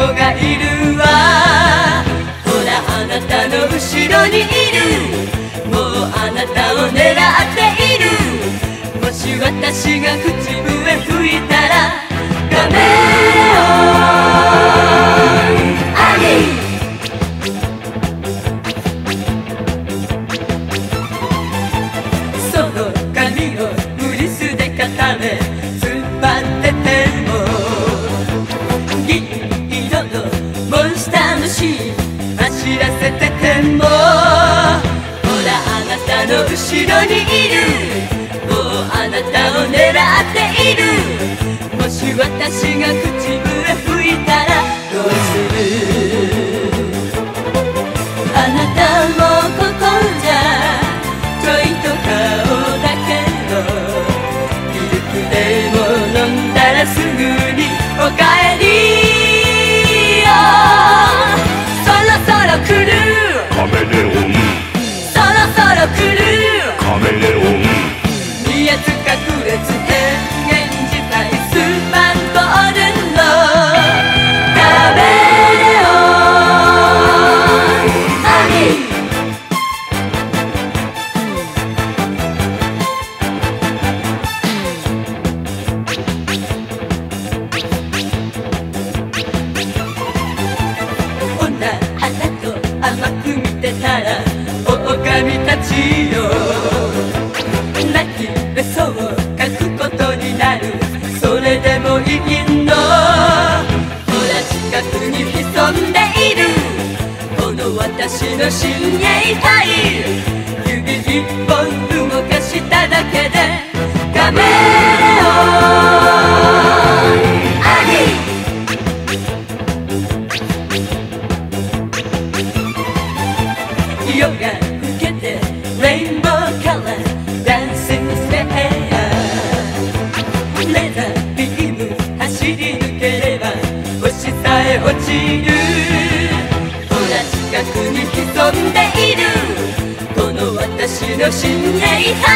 子がいるわ。ほらあなたの後ろにいる。もうあなたを狙っている。もし私が口笛吹いたらダメよ。の後ろにいる。もうあなたを狙っている。もし私が口狼たちよ。泣きべそを書くことになる。それでもいいの。ほら近くに潜んでいる。この私の親衛隊指一本動かしただけで。カメレオン。アねぇねぇねぇねぇ」「走り抜ければ星さえ落ちる。ほら近くに潜んでいる。この私の親衛隊